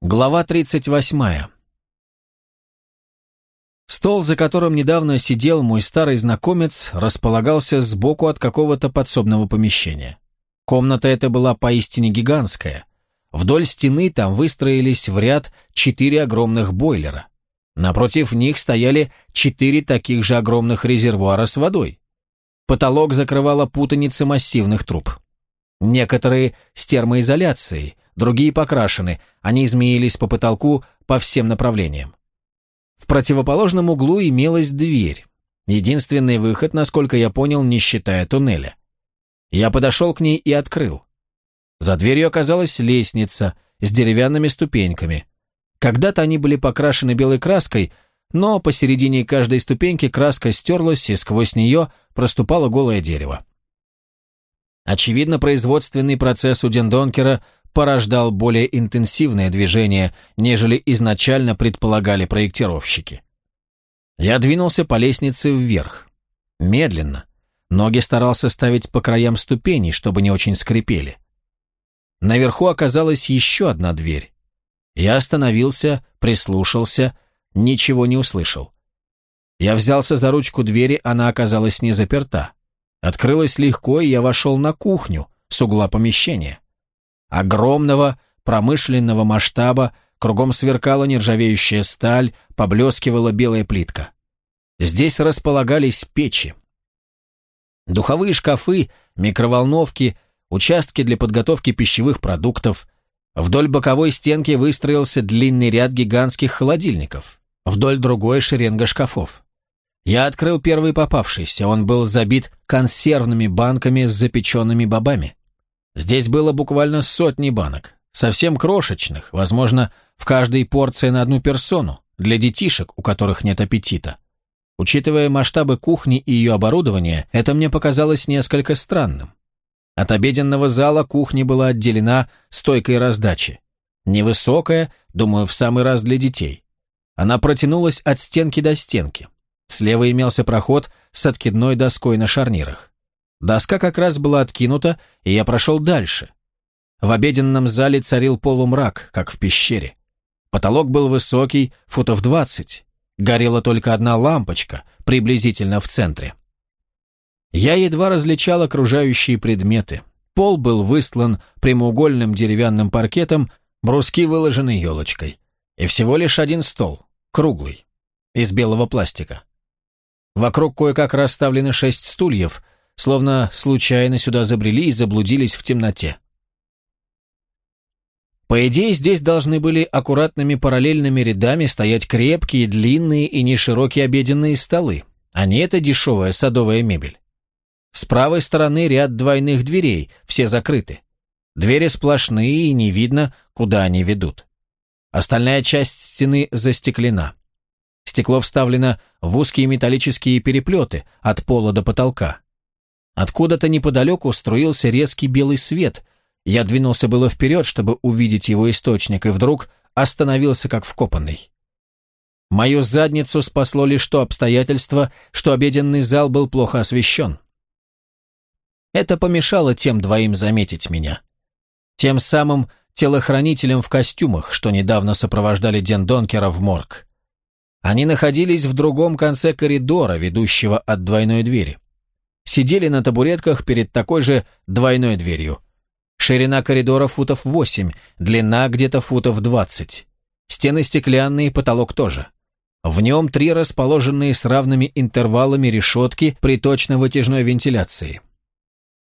Глава 38. Стол, за которым недавно сидел мой старый знакомец, располагался сбоку от какого-то подсобного помещения. Комната эта была поистине гигантская. Вдоль стены там выстроились в ряд четыре огромных бойлера. Напротив них стояли четыре таких же огромных резервуара с водой. Потолок закрывала путаница массивных труб. Некоторые с термоизоляцией, другие покрашены, они измеились по потолку по всем направлениям. В противоположном углу имелась дверь. Единственный выход, насколько я понял, не считая туннеля. Я подошел к ней и открыл. За дверью оказалась лестница с деревянными ступеньками. Когда-то они были покрашены белой краской, но посередине каждой ступеньки краска стерлась, и сквозь нее проступало голое дерево. Очевидно, производственный процесс у Дендонкера порождал более интенсивное движение, нежели изначально предполагали проектировщики. Я двинулся по лестнице вверх. Медленно. Ноги старался ставить по краям ступеней, чтобы не очень скрипели. Наверху оказалась еще одна дверь. Я остановился, прислушался, ничего не услышал. Я взялся за ручку двери, она оказалась не заперта. Открылась легко, и я вошел на кухню с угла помещения. Огромного, промышленного масштаба, кругом сверкала нержавеющая сталь, поблескивала белая плитка. Здесь располагались печи. Духовые шкафы, микроволновки, участки для подготовки пищевых продуктов. Вдоль боковой стенки выстроился длинный ряд гигантских холодильников. Вдоль другой шеренга шкафов. Я открыл первый попавшийся, он был забит консервными банками с запеченными бобами. Здесь было буквально сотни банок, совсем крошечных, возможно, в каждой порции на одну персону, для детишек, у которых нет аппетита. Учитывая масштабы кухни и ее оборудование, это мне показалось несколько странным. От обеденного зала кухня была отделена стойкой раздачи. Невысокая, думаю, в самый раз для детей. Она протянулась от стенки до стенки. Слева имелся проход с откидной доской на шарнирах. Доска как раз была откинута, и я прошел дальше. В обеденном зале царил полумрак, как в пещере. Потолок был высокий, футов двадцать. Горела только одна лампочка, приблизительно в центре. Я едва различал окружающие предметы. Пол был выстлан прямоугольным деревянным паркетом, бруски выложены елочкой. И всего лишь один стол, круглый, из белого пластика. Вокруг кое-как расставлены шесть стульев, словно случайно сюда забрели и заблудились в темноте. По идее, здесь должны были аккуратными параллельными рядами стоять крепкие, длинные и неширокие обеденные столы, а не эта дешевая садовая мебель. С правой стороны ряд двойных дверей, все закрыты. Двери сплошные и не видно, куда они ведут. Остальная часть стены застеклена. Стекло вставлено в узкие металлические переплеты от пола до потолка. Откуда-то неподалеку струился резкий белый свет. Я двинулся было вперед, чтобы увидеть его источник, и вдруг остановился как вкопанный. Мою задницу спасло лишь то обстоятельство, что обеденный зал был плохо освещен. Это помешало тем двоим заметить меня. Тем самым телохранителям в костюмах, что недавно сопровождали Ден Донкера в морг. Они находились в другом конце коридора, ведущего от двойной двери. Сидели на табуретках перед такой же двойной дверью. Ширина коридора футов 8, длина где-то футов 20. Стены стеклянные, потолок тоже. В нем три расположенные с равными интервалами решетки приточно-вытяжной вентиляции.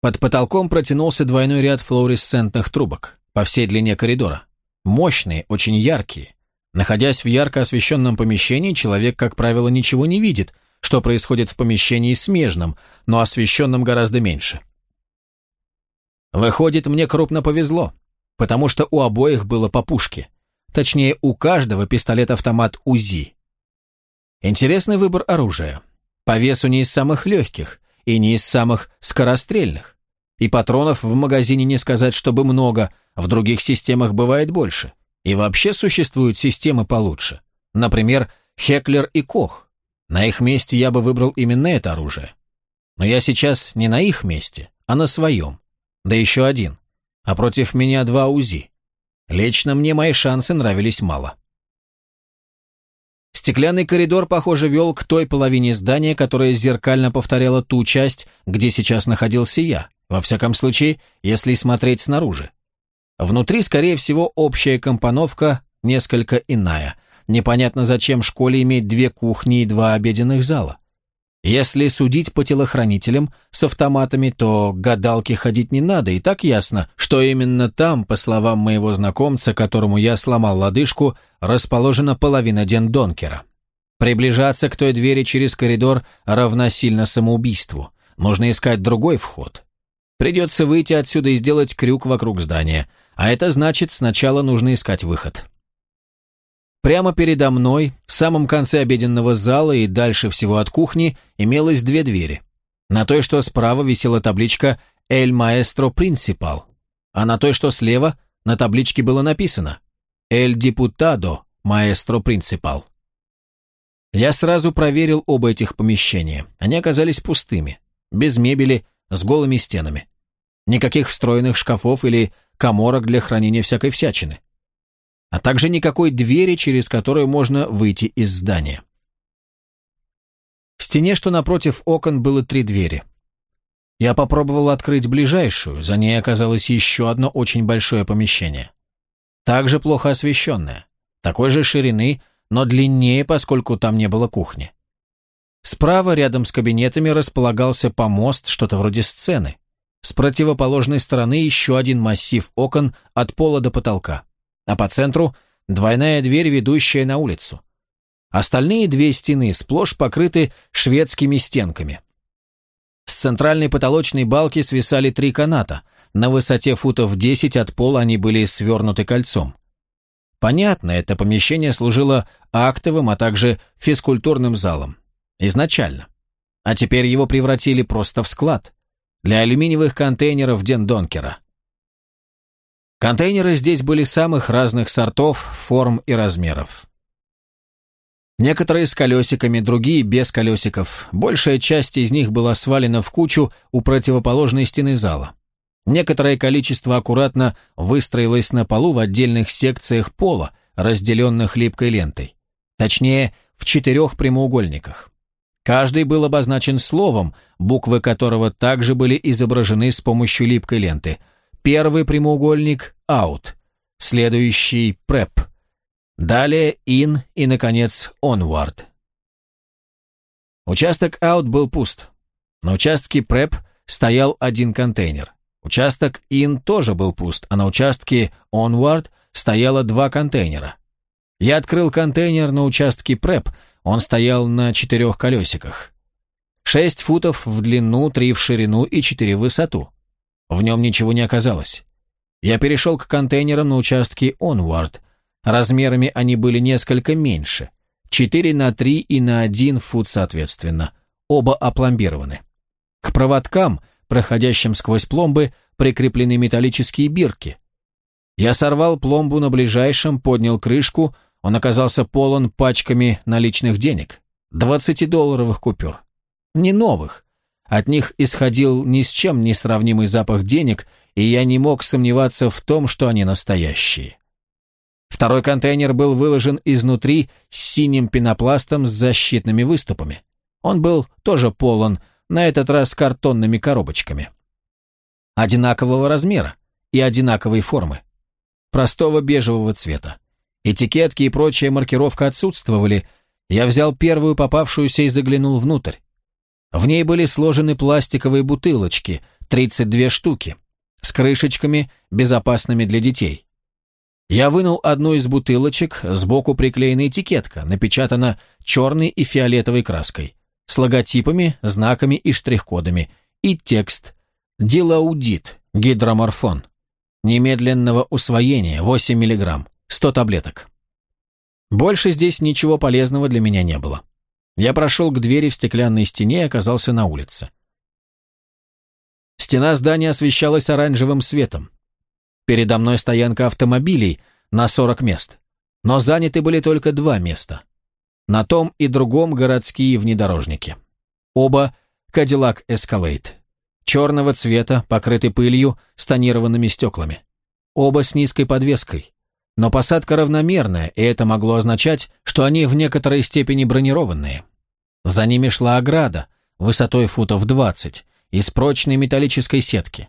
Под потолком протянулся двойной ряд флуоресцентных трубок по всей длине коридора. Мощные, очень яркие. Находясь в ярко освещенном помещении, человек, как правило, ничего не видит, что происходит в помещении смежном, но освещенном гораздо меньше. Выходит, мне крупно повезло, потому что у обоих было по пушке. Точнее, у каждого пистолет-автомат УЗИ. Интересный выбор оружия. По весу не из самых легких и не из самых скорострельных. И патронов в магазине не сказать, чтобы много, в других системах бывает больше. И вообще существуют системы получше. Например, Хеклер и Кох. На их месте я бы выбрал именно это оружие. Но я сейчас не на их месте, а на своем. Да еще один. А против меня два УЗИ. Лично мне мои шансы нравились мало. Стеклянный коридор, похоже, вел к той половине здания, которая зеркально повторяла ту часть, где сейчас находился я, во всяком случае, если смотреть снаружи. Внутри, скорее всего, общая компоновка несколько иная. Непонятно, зачем школе иметь две кухни и два обеденных зала. Если судить по телохранителям с автоматами, то гадалки ходить не надо, и так ясно, что именно там, по словам моего знакомца, которому я сломал лодыжку, расположена половина Дендонкера. Приближаться к той двери через коридор равносильно самоубийству. Нужно искать другой вход. Придется выйти отсюда и сделать крюк вокруг здания, а это значит, сначала нужно искать выход. Прямо передо мной, в самом конце обеденного зала и дальше всего от кухни, имелось две двери. На той, что справа, висела табличка «Эль Маэстро Принципал», а на той, что слева, на табличке было написано «Эль Дипутадо Маэстро Принципал». Я сразу проверил оба этих помещения. Они оказались пустыми, без мебели, с голыми стенами. Никаких встроенных шкафов или коморок для хранения всякой всячины а также никакой двери, через которую можно выйти из здания. В стене, что напротив окон, было три двери. Я попробовал открыть ближайшую, за ней оказалось еще одно очень большое помещение. Также плохо освещенное, такой же ширины, но длиннее, поскольку там не было кухни. Справа, рядом с кабинетами, располагался помост, что-то вроде сцены. С противоположной стороны еще один массив окон от пола до потолка а по центру двойная дверь, ведущая на улицу. Остальные две стены сплошь покрыты шведскими стенками. С центральной потолочной балки свисали три каната. На высоте футов 10 от пола они были свернуты кольцом. Понятно, это помещение служило актовым, а также физкультурным залом. Изначально. А теперь его превратили просто в склад. Для алюминиевых контейнеров Дендонкера. Контейнеры здесь были самых разных сортов, форм и размеров. Некоторые с колесиками, другие без колесиков. Большая часть из них была свалена в кучу у противоположной стены зала. Некоторое количество аккуратно выстроилось на полу в отдельных секциях пола, разделенных липкой лентой. Точнее, в четырех прямоугольниках. Каждый был обозначен словом, буквы которого также были изображены с помощью липкой ленты – Первый прямоугольник – out, следующий – prep, далее in и, наконец, onward. Участок out был пуст. На участке prep стоял один контейнер. Участок in тоже был пуст, а на участке onward стояло два контейнера. Я открыл контейнер на участке prep, он стоял на четырех колесиках. Шесть футов в длину, три в ширину и четыре в высоту. В нем ничего не оказалось. Я перешел к контейнерам на участке Onward. Размерами они были несколько меньше. 4 на 3 и на 1 фут соответственно. Оба опломбированы. К проводкам, проходящим сквозь пломбы, прикреплены металлические бирки. Я сорвал пломбу на ближайшем, поднял крышку, он оказался полон пачками наличных денег. 20-долларовых купюр. Не новых, от них исходил ни с чем не сравнимый запах денег, и я не мог сомневаться в том, что они настоящие. Второй контейнер был выложен изнутри синим пенопластом с защитными выступами. Он был тоже полон, на этот раз картонными коробочками. Одинакового размера и одинаковой формы. Простого бежевого цвета. Этикетки и прочая маркировка отсутствовали. Я взял первую попавшуюся и заглянул внутрь. В ней были сложены пластиковые бутылочки, 32 штуки, с крышечками, безопасными для детей. Я вынул одну из бутылочек, сбоку приклеена этикетка, напечатана черной и фиолетовой краской, с логотипами, знаками и штрих-кодами, и текст «Дилаудит, гидроморфон». Немедленного усвоения, 8 мг, 100 таблеток. Больше здесь ничего полезного для меня не было. Я прошел к двери в стеклянной стене и оказался на улице. Стена здания освещалась оранжевым светом. Передо мной стоянка автомобилей на 40 мест, но заняты были только два места. На том и другом городские внедорожники. Оба Cadillac Escalade. Черного цвета, покрыты пылью, с тонированными стеклами. оба с низкой подвеской. Но посадка равномерная, и это могло означать, что они в некоторой степени бронированные. За ними шла ограда, высотой футов 20, из прочной металлической сетки.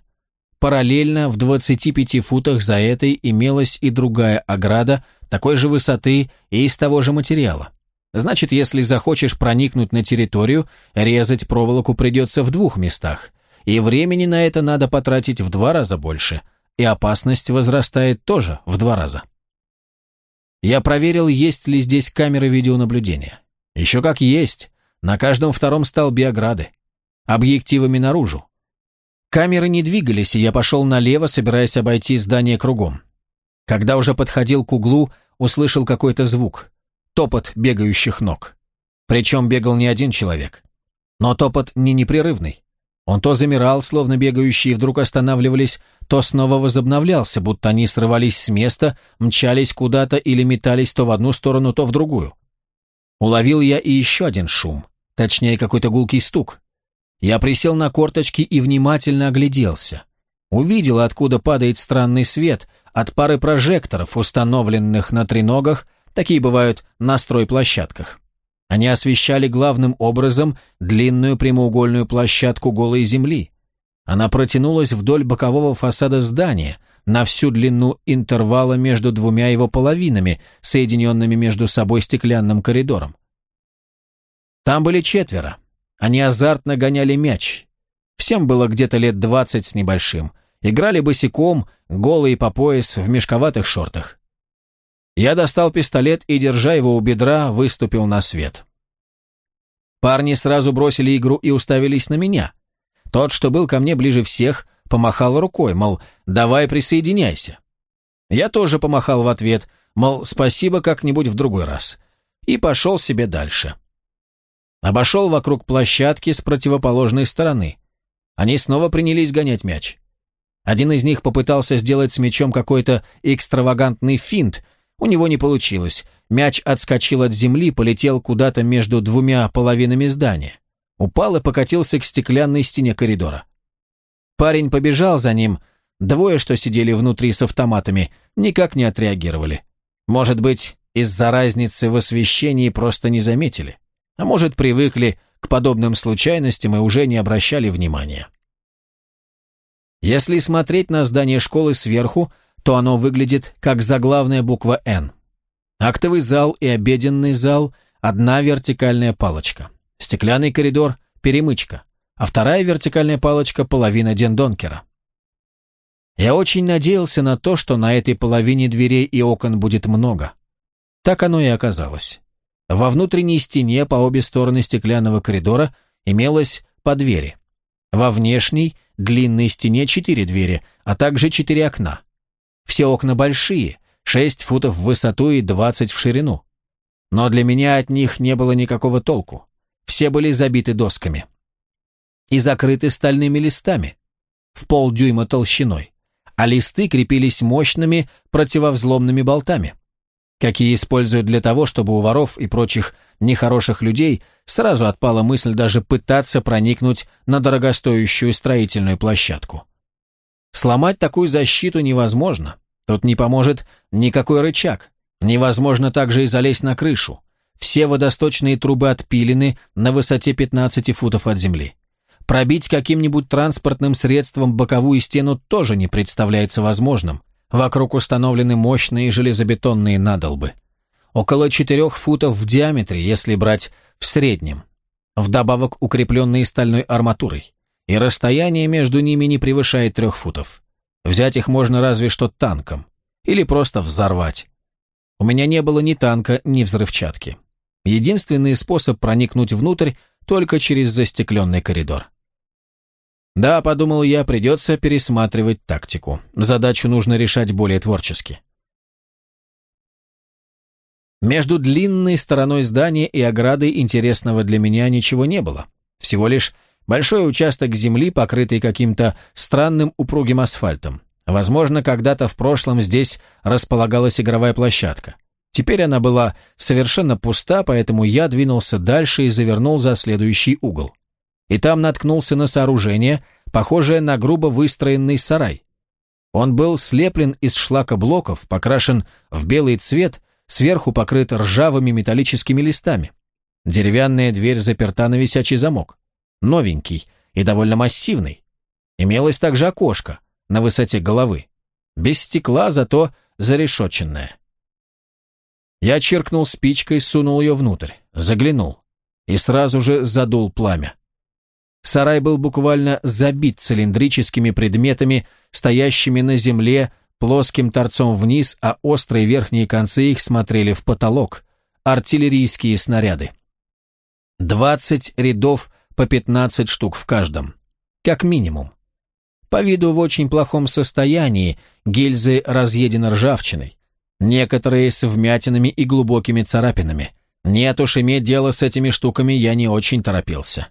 Параллельно в 25 футах за этой имелась и другая ограда, такой же высоты и из того же материала. Значит, если захочешь проникнуть на территорию, резать проволоку придется в двух местах, и времени на это надо потратить в два раза больше, и опасность возрастает тоже в два раза. Я проверил, есть ли здесь камеры видеонаблюдения. Еще как есть, на каждом втором столбе ограды. Объективами наружу. Камеры не двигались, и я пошел налево, собираясь обойти здание кругом. Когда уже подходил к углу, услышал какой-то звук. Топот бегающих ног. Причем бегал не один человек. Но топот не непрерывный. Он то замирал, словно бегающие вдруг останавливались, то снова возобновлялся, будто они срывались с места, мчались куда-то или метались то в одну сторону, то в другую. Уловил я и еще один шум, точнее какой-то гулкий стук. Я присел на корточки и внимательно огляделся. Увидел, откуда падает странный свет, от пары прожекторов, установленных на треногах, такие бывают на стройплощадках. Они освещали главным образом длинную прямоугольную площадку голой земли. Она протянулась вдоль бокового фасада здания, на всю длину интервала между двумя его половинами, соединенными между собой стеклянным коридором. Там были четверо. Они азартно гоняли мяч. Всем было где-то лет двадцать с небольшим. Играли босиком, голые по пояс, в мешковатых шортах. Я достал пистолет и, держа его у бедра, выступил на свет. Парни сразу бросили игру и уставились на меня. Тот, что был ко мне ближе всех, помахал рукой, мол, давай присоединяйся. Я тоже помахал в ответ, мол, спасибо как-нибудь в другой раз. И пошел себе дальше. Обошел вокруг площадки с противоположной стороны. Они снова принялись гонять мяч. Один из них попытался сделать с мячом какой-то экстравагантный финт, у него не получилось. Мяч отскочил от земли, полетел куда-то между двумя половинами здания. Упал и покатился к стеклянной стене коридора. Парень побежал за ним. Двое, что сидели внутри с автоматами, никак не отреагировали. Может быть, из-за разницы в освещении просто не заметили. А может, привыкли к подобным случайностям и уже не обращали внимания. Если смотреть на здание школы сверху, то оно выглядит как заглавная буква «Н». Актовый зал и обеденный зал – одна вертикальная палочка. Стеклянный коридор – перемычка, а вторая вертикальная палочка – половина Дендонкера. Я очень надеялся на то, что на этой половине дверей и окон будет много. Так оно и оказалось. Во внутренней стене по обе стороны стеклянного коридора имелось по двери. Во внешней, длинной стене четыре двери, а также четыре окна. Все окна большие, 6 футов в высоту и 20 в ширину. Но для меня от них не было никакого толку. Все были забиты досками. И закрыты стальными листами, в полдюйма толщиной, а листы крепились мощными противовзломными болтами, какие используют для того, чтобы у воров и прочих нехороших людей сразу отпала мысль даже пытаться проникнуть на дорогостоящую строительную площадку. Сломать такую защиту невозможно. Тут не поможет никакой рычаг. Невозможно также и залезть на крышу. Все водосточные трубы отпилены на высоте 15 футов от земли. Пробить каким-нибудь транспортным средством боковую стену тоже не представляется возможным. Вокруг установлены мощные железобетонные надолбы. Около 4 футов в диаметре, если брать в среднем. Вдобавок укрепленные стальной арматурой и расстояние между ними не превышает трех футов. Взять их можно разве что танком. Или просто взорвать. У меня не было ни танка, ни взрывчатки. Единственный способ проникнуть внутрь только через застекленный коридор. Да, подумал я, придется пересматривать тактику. Задачу нужно решать более творчески. Между длинной стороной здания и оградой интересного для меня ничего не было. Всего лишь Большой участок земли, покрытый каким-то странным упругим асфальтом. Возможно, когда-то в прошлом здесь располагалась игровая площадка. Теперь она была совершенно пуста, поэтому я двинулся дальше и завернул за следующий угол. И там наткнулся на сооружение, похожее на грубо выстроенный сарай. Он был слеплен из шлакоблоков, покрашен в белый цвет, сверху покрыт ржавыми металлическими листами. Деревянная дверь заперта на висячий замок. Новенький и довольно массивный. Имелось также окошко на высоте головы. Без стекла, зато зарешоченное. Я чиркнул спичкой, сунул ее внутрь, заглянул и сразу же задул пламя. Сарай был буквально забит цилиндрическими предметами, стоящими на земле, плоским торцом вниз, а острые верхние концы их смотрели в потолок. Артиллерийские снаряды. Двадцать рядов по пятнадцать штук в каждом. Как минимум. По виду в очень плохом состоянии, гильзы разъедены ржавчиной. Некоторые с вмятинами и глубокими царапинами. Нет уж, иметь дело с этими штуками я не очень торопился.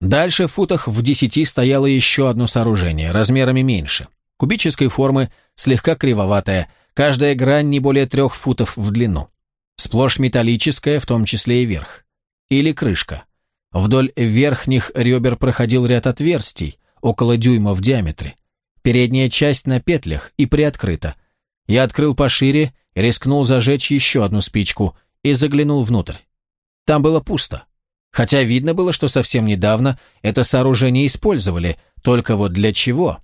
Дальше в футах в десяти стояло еще одно сооружение, размерами меньше. Кубической формы, слегка кривоватая, каждая грань не более трех футов в длину. Сплошь металлическая, в том числе и верх. Или крышка. Вдоль верхних ребер проходил ряд отверстий, около дюйма в диаметре. Передняя часть на петлях и приоткрыта. Я открыл пошире, рискнул зажечь еще одну спичку и заглянул внутрь. Там было пусто хотя видно было, что совсем недавно это сооружение использовали, только вот для чего?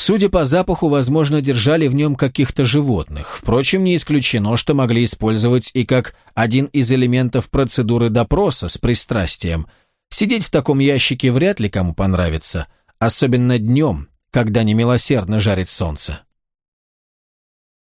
Судя по запаху, возможно, держали в нем каких-то животных. Впрочем, не исключено, что могли использовать и как один из элементов процедуры допроса с пристрастием. Сидеть в таком ящике вряд ли кому понравится, особенно днем, когда немилосердно жарит солнце.